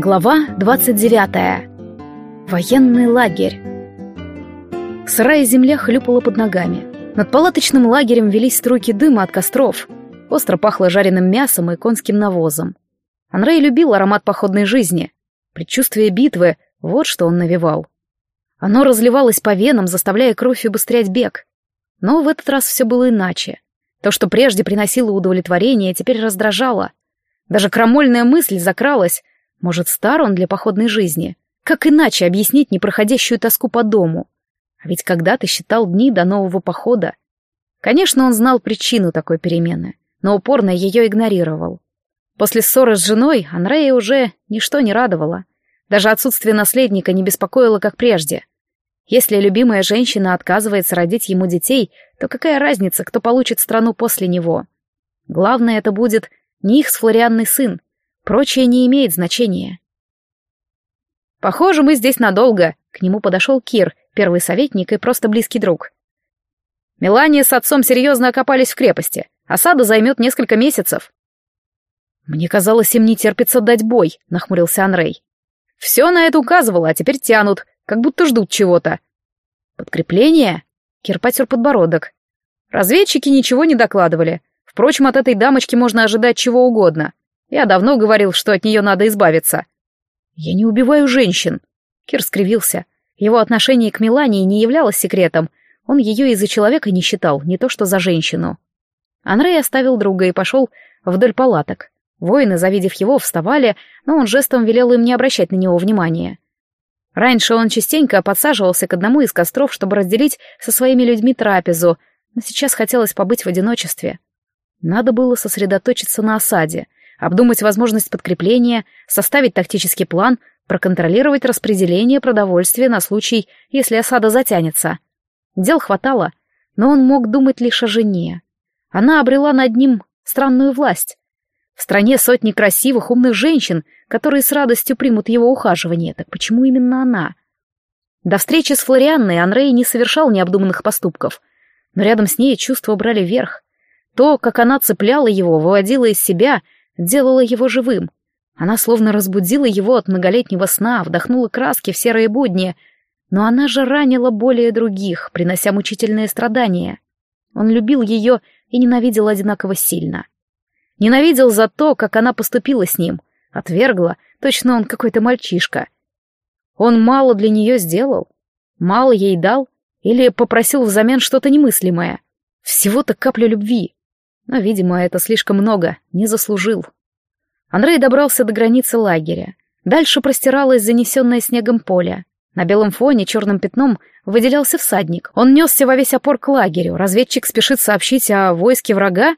Глава 29. Военный лагерь. Сырая земля хлюпала под ногами. Над палаточным лагерем велись струйки дыма от костров. Остро пахло жареным мясом и конским навозом. Анрей любил аромат походной жизни. Предчувствие битвы — вот что он навевал. Оно разливалось по венам, заставляя кровь убыстрять бег. Но в этот раз все было иначе. То, что прежде приносило удовлетворение, теперь раздражало. Даже крамольная мысль закралась. Может, стар он для походной жизни? Как иначе объяснить непроходящую тоску по дому? А ведь когда-то считал дни до нового похода. Конечно, он знал причину такой перемены, но упорно ее игнорировал. После ссоры с женой Анрея уже ничто не радовало. Даже отсутствие наследника не беспокоило, как прежде. Если любимая женщина отказывается родить ему детей, то какая разница, кто получит страну после него? Главное, это будет не их с Флорианный сын. Прочее не имеет значения. «Похоже, мы здесь надолго», — к нему подошел Кир, первый советник и просто близкий друг. Мелания с отцом серьезно окопались в крепости. Осада займет несколько месяцев. «Мне казалось, им не терпится дать бой», — нахмурился Анрей. «Все на это указывало, а теперь тянут, как будто ждут чего-то». «Подкрепление?» — Кир потер подбородок. «Разведчики ничего не докладывали. Впрочем, от этой дамочки можно ожидать чего угодно. Я давно говорил, что от нее надо избавиться». «Я не убиваю женщин», — Кир скривился. Его отношение к Мелании не являлось секретом. Он ее из-за человека не считал, не то что за женщину. Анрей оставил друга и пошел вдоль палаток. Воины, завидев его, вставали, но он жестом велел им не обращать на него внимания. Раньше он частенько подсаживался к одному из костров, чтобы разделить со своими людьми трапезу, но сейчас хотелось побыть в одиночестве. Надо было сосредоточиться на осаде, обдумать возможность подкрепления, составить тактический план, проконтролировать распределение продовольствия на случай, если осада затянется. Дел хватало, но он мог думать лишь о жене. Она обрела над ним странную власть. В стране сотни красивых, умных женщин, которые с радостью примут его ухаживание. Так почему именно она? До встречи с Флорианной Анрей не совершал необдуманных поступков, но рядом с ней чувства брали верх. То, как она цепляла его, выводила из себя, делала его живым. Она словно разбудила его от многолетнего сна, вдохнула краски в серые будни, но она же ранила более других, принося мучительные страдания. Он любил ее и ненавидел одинаково сильно. — Ненавидел за то, как она поступила с ним. Отвергла, точно он какой-то мальчишка. Он мало для нее сделал, мало ей дал или попросил взамен что-то немыслимое. Всего-то капля любви. Но, видимо, это слишком много, не заслужил. Андрей добрался до границы лагеря. Дальше простиралось занесенное снегом поле. На белом фоне черным пятном выделялся всадник. Он несся во весь опор к лагерю. Разведчик спешит сообщить о войске врага?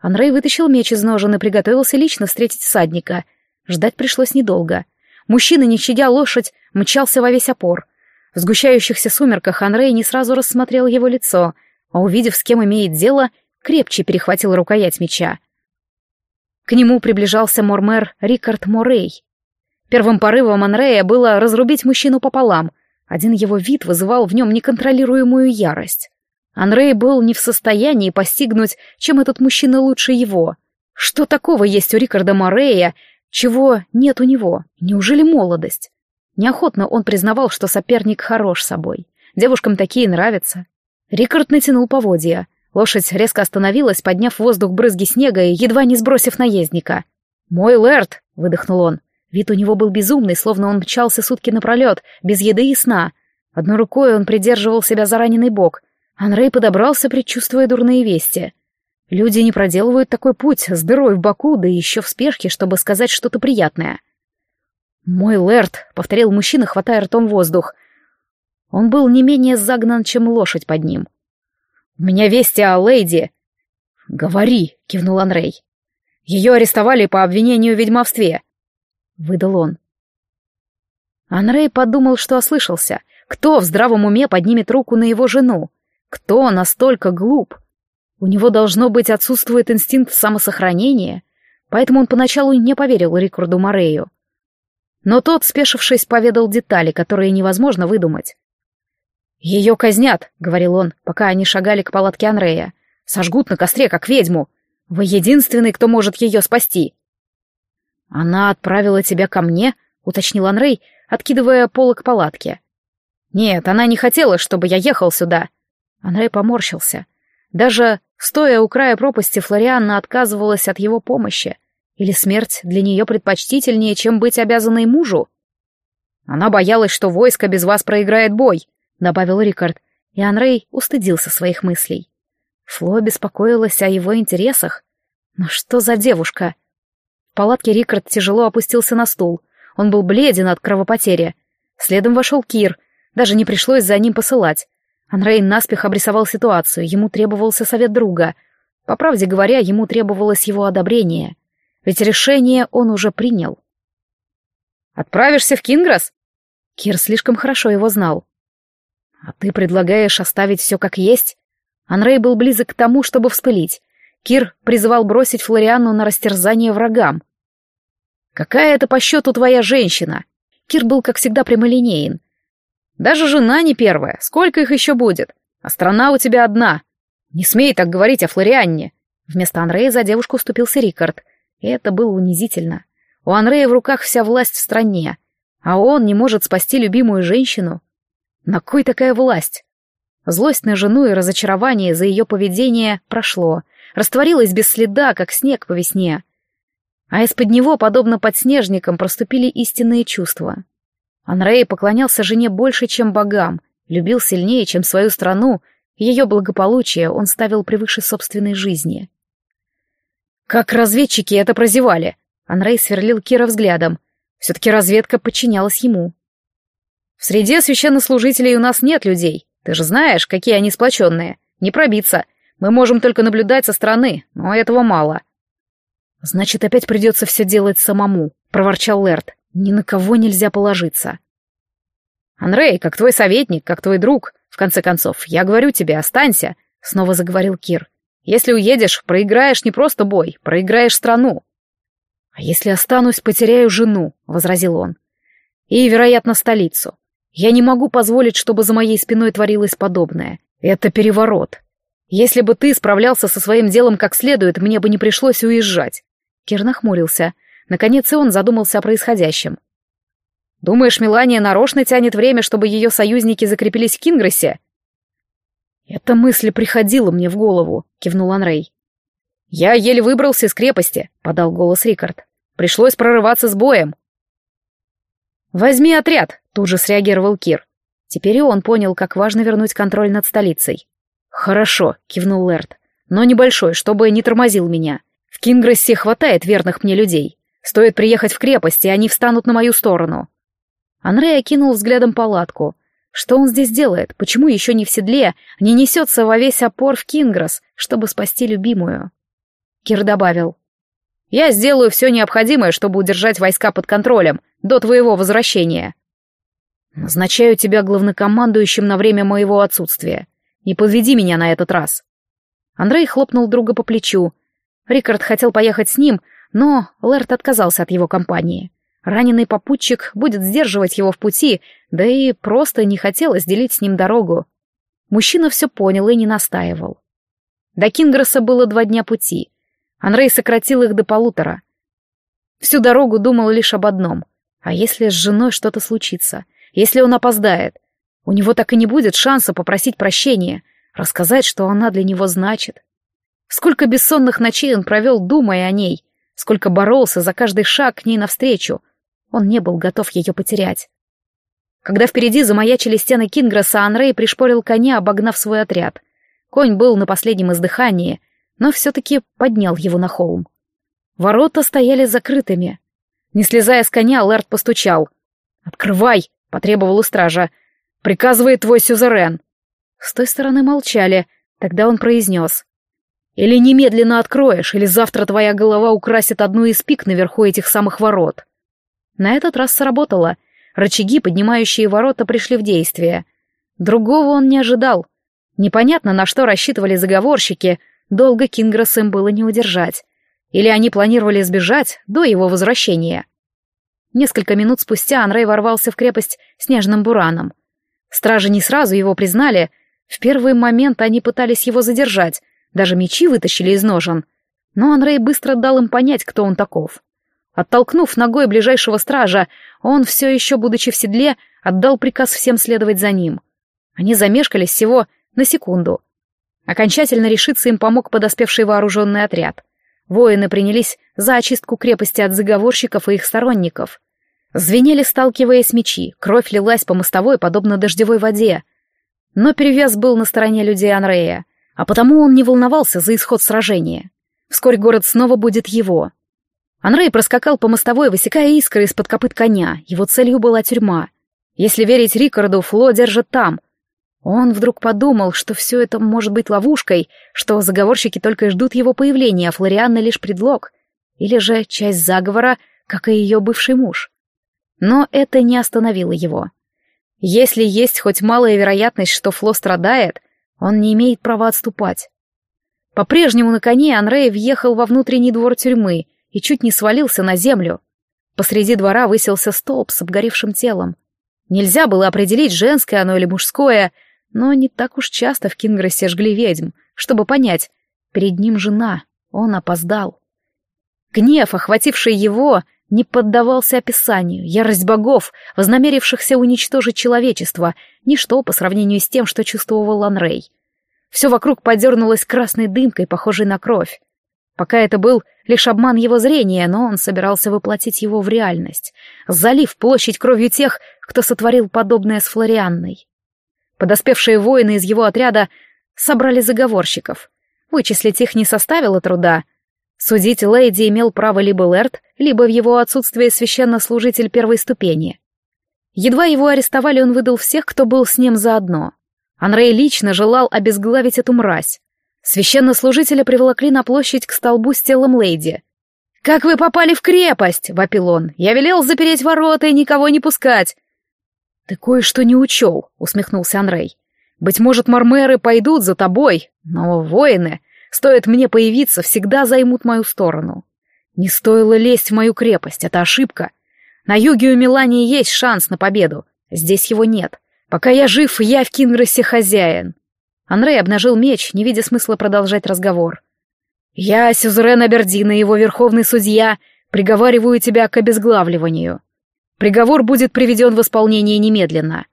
Анрей вытащил меч из ножен и приготовился лично встретить всадника. Ждать пришлось недолго. Мужчина, не щадя лошадь, мчался во весь опор. В сгущающихся сумерках Анрей не сразу рассмотрел его лицо, а увидев, с кем имеет дело, крепче перехватил рукоять меча. К нему приближался мормер Рикард Морей. Первым порывом Анрея было разрубить мужчину пополам. Один его вид вызывал в нем неконтролируемую ярость. Анрей был не в состоянии постигнуть, чем этот мужчина лучше его. Что такого есть у Рикарда Морея, чего нет у него? Неужели молодость? Неохотно он признавал, что соперник хорош собой. Девушкам такие нравятся. Рикард натянул поводья. Лошадь резко остановилась, подняв в воздух брызги снега и едва не сбросив наездника. «Мой лэрд!» — выдохнул он. Вид у него был безумный, словно он мчался сутки напролет, без еды и сна. Одной рукой он придерживал себя за раненый бок, Анрей подобрался, предчувствуя дурные вести. Люди не проделывают такой путь с дырой в боку, да еще в спешке, чтобы сказать что-то приятное. «Мой Лэрд», — повторил мужчина, хватая ртом воздух. Он был не менее загнан, чем лошадь под ним. «У меня вести о леди». «Говори», — кивнул Анрей. «Ее арестовали по обвинению в ведьмовстве», — выдал он. Анрей подумал, что ослышался. Кто в здравом уме поднимет руку на его жену? Кто настолько глуп? У него, должно быть, отсутствует инстинкт самосохранения, поэтому он поначалу не поверил Рикарду Морею. Но тот, спешившись, поведал детали, которые невозможно выдумать. «Ее казнят», — говорил он, пока они шагали к палатке Анрея. «Сожгут на костре, как ведьму. Вы единственный, кто может ее спасти». «Она отправила тебя ко мне?» — уточнил Анрей, откидывая полок палатки. «Нет, она не хотела, чтобы я ехал сюда». Анрей поморщился. Даже стоя у края пропасти, Флорианна отказывалась от его помощи. Или смерть для нее предпочтительнее, чем быть обязанной мужу? Она боялась, что войско без вас проиграет бой, добавил Рикард, и Анрей устыдился своих мыслей. Фло беспокоилась о его интересах. Но что за девушка? В палатке Рикард тяжело опустился на стул. Он был бледен от кровопотери. Следом вошел Кир. Даже не пришлось за ним посылать. Анрей наспех обрисовал ситуацию, ему требовался совет друга. По правде говоря, ему требовалось его одобрение. Ведь решение он уже принял. «Отправишься в Кинграс?» Кир слишком хорошо его знал. «А ты предлагаешь оставить все как есть?» Анрей был близок к тому, чтобы вспылить. Кир призывал бросить Флориану на растерзание врагам. «Какая это по счету твоя женщина?» Кир был, как всегда, прямолинеен. «Даже жена не первая. Сколько их еще будет? А страна у тебя одна. Не смей так говорить о Флорианне». Вместо Анрея за девушку уступился Рикард. И это было унизительно. У Анрея в руках вся власть в стране, а он не может спасти любимую женщину. На кой такая власть? Злость на жену и разочарование за ее поведение прошло, растворилось без следа, как снег по весне. А из-под него, подобно подснежникам, проступили истинные чувства. Анрей поклонялся жене больше, чем богам, любил сильнее, чем свою страну, ее благополучие он ставил превыше собственной жизни. «Как разведчики это прозевали?» Анрей сверлил Кира взглядом. Все-таки разведка подчинялась ему. «В среде священнослужителей у нас нет людей. Ты же знаешь, какие они сплоченные. Не пробиться. Мы можем только наблюдать со стороны, но этого мало». «Значит, опять придется все делать самому», — проворчал Лерт. «Ни на кого нельзя положиться». «Анрей, как твой советник, как твой друг, в конце концов, я говорю тебе, останься», — снова заговорил Кир. Если уедешь, проиграешь не просто бой, проиграешь страну. А если останусь, потеряю жену, — возразил он. И, вероятно, столицу. Я не могу позволить, чтобы за моей спиной творилось подобное. Это переворот. Если бы ты справлялся со своим делом как следует, мне бы не пришлось уезжать. Кир нахмурился. Наконец и он задумался о происходящем. «Думаешь, Мелания нарочно тянет время, чтобы ее союзники закрепились в Кингрессе?» «Эта мысль приходила мне в голову», — кивнул Анрей. «Я еле выбрался из крепости», — подал голос Рикард. «Пришлось прорываться с боем». «Возьми отряд», — тут же среагировал Кир. Теперь и он понял, как важно вернуть контроль над столицей. «Хорошо», — кивнул Лэрд, — «но небольшой, чтобы не тормозил меня. В Кингрессе хватает верных мне людей. Стоит приехать в крепость, и они встанут на мою сторону». Анрей окинул взглядом палатку — что он здесь делает? Почему еще не в седле, не несется во весь опор в Кингрос, чтобы спасти любимую? Кир добавил. «Я сделаю все необходимое, чтобы удержать войска под контролем до твоего возвращения. Назначаю тебя главнокомандующим на время моего отсутствия. Не подведи меня на этот раз». Андрей хлопнул друга по плечу. Рикард хотел поехать с ним, но Лэрт отказался от его компании. Раненый попутчик будет сдерживать его в пути, да и просто не хотелось делить с ним дорогу. Мужчина все понял и не настаивал. До Кингроса было два дня пути. Анрей сократил их до полутора. Всю дорогу думал лишь об одном. А если с женой что-то случится? Если он опоздает? У него так и не будет шанса попросить прощения, рассказать, что она для него значит. Сколько бессонных ночей он провел, думая о ней, сколько боролся за каждый шаг к ней навстречу, он не был готов ее потерять. Когда впереди замаячили стены Кингресса, Анрей пришпорил коня, обогнав свой отряд. Конь был на последнем издыхании, но все-таки поднял его на холм. Ворота стояли закрытыми. Не слезая с коня, Лэрд постучал. «Открывай!» — потребовал у стража. «Приказывает твой сюзерен!» С той стороны молчали. Тогда он произнес. «Или немедленно откроешь, или завтра твоя голова украсит одну из пик наверху этих самых ворот». На этот раз сработало. Рычаги, поднимающие ворота, пришли в действие. Другого он не ожидал. Непонятно, на что рассчитывали заговорщики, долго Кингрос им было не удержать. Или они планировали сбежать до его возвращения. Несколько минут спустя Анрей ворвался в крепость снежным бураном. Стражи не сразу его признали. В первый момент они пытались его задержать, даже мечи вытащили из ножен. Но Анрей быстро дал им понять, кто он таков. Оттолкнув ногой ближайшего стража, он, все еще будучи в седле, отдал приказ всем следовать за ним. Они замешкались всего на секунду. Окончательно решиться им помог подоспевший вооруженный отряд. Воины принялись за очистку крепости от заговорщиков и их сторонников. Звенели, сталкиваясь мечи, кровь лилась по мостовой, подобно дождевой воде. Но перевес был на стороне людей Анрея, а потому он не волновался за исход сражения. Вскоре город снова будет его. Анрей проскакал по мостовой, высекая искры из-под копыт коня. Его целью была тюрьма. Если верить Рикарду, Фло держит там. Он вдруг подумал, что все это может быть ловушкой, что заговорщики только ждут его появления, а Флорианна лишь предлог. Или же часть заговора, как и ее бывший муж. Но это не остановило его. Если есть хоть малая вероятность, что Фло страдает, он не имеет права отступать. По-прежнему на коне Анрей въехал во внутренний двор тюрьмы и чуть не свалился на землю. Посреди двора высился столб с обгоревшим телом. Нельзя было определить, женское оно или мужское, но не так уж часто в Кингросе жгли ведьм, чтобы понять, перед ним жена, он опоздал. Гнев, охвативший его, не поддавался описанию. Ярость богов, вознамерившихся уничтожить человечество, ничто по сравнению с тем, что чувствовал Анрей. Все вокруг подернулось красной дымкой, похожей на кровь. Пока это был лишь обман его зрения, но он собирался воплотить его в реальность, залив площадь кровью тех, кто сотворил подобное с Флорианной. Подоспевшие воины из его отряда собрали заговорщиков. Вычислить их не составило труда — Судить леди имел право либо Лэрд, либо в его отсутствие священнослужитель первой ступени. Едва его арестовали, он выдал всех, кто был с ним заодно. Анрей лично желал обезглавить эту мразь. Священнослужителя приволокли на площадь к столбу с телом леди. «Как вы попали в крепость?» — вопил он. «Я велел запереть ворота и никого не пускать». «Ты кое-что не учел», — усмехнулся Анрей. «Быть может, мармеры пойдут за тобой, но воины Стоит мне появиться, всегда займут мою сторону. Не стоило лезть в мою крепость, это ошибка. На юге у Милании есть шанс на победу, здесь его нет. Пока я жив, я в Кингросе хозяин. Анрей обнажил меч, не видя смысла продолжать разговор. «Я, Сюзерен Абердина, его верховный судья, приговариваю тебя к обезглавливанию. Приговор будет приведен в исполнение немедленно».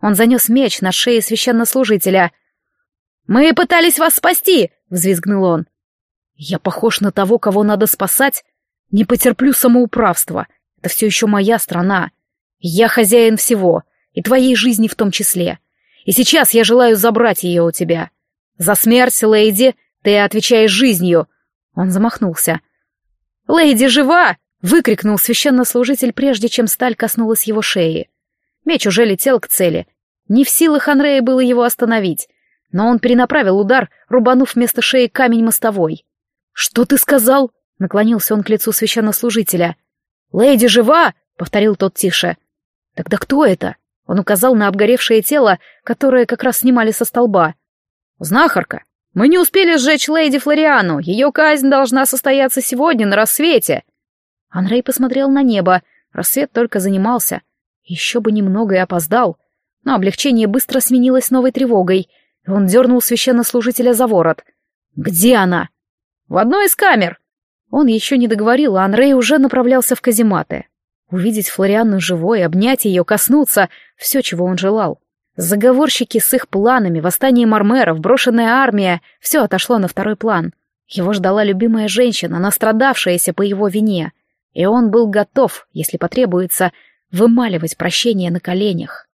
Он занес меч на шее священнослужителя. «Мы пытались вас спасти!» Взвизгнул он. «Я похож на того, кого надо спасать? Не потерплю самоуправства. Это все еще моя страна. Я хозяин всего, и твоей жизни в том числе. И сейчас я желаю забрать ее у тебя. За смерть, леди, ты отвечаешь жизнью». Он замахнулся. «Леди жива!» — выкрикнул священнослужитель, прежде чем сталь коснулась его шеи. Меч уже летел к цели. Не в силах Андрея было его остановить но он перенаправил удар, рубанув вместо шеи камень мостовой. «Что ты сказал?» — наклонился он к лицу священнослужителя. «Леди жива!» — повторил тот тише. «Тогда кто это?» — он указал на обгоревшее тело, которое как раз снимали со столба. «Знахарка! Мы не успели сжечь леди Флориану. Ее казнь должна состояться сегодня на рассвете!» Анрей посмотрел на небо. Рассвет только занимался. Еще бы немного и опоздал. Но облегчение быстро сменилось новой тревогой — он дернул священнослужителя за ворот. «Где она?» «В одной из камер!» Он еще не договорил, а Анрей уже направлялся в казематы. Увидеть Флорианну живой, обнять ее, коснуться — все, чего он желал. Заговорщики с их планами, восстание мармеров, брошенная армия — все отошло на второй план. Его ждала любимая женщина, настрадавшаяся по его вине. И он был готов, если потребуется, вымаливать прощение на коленях.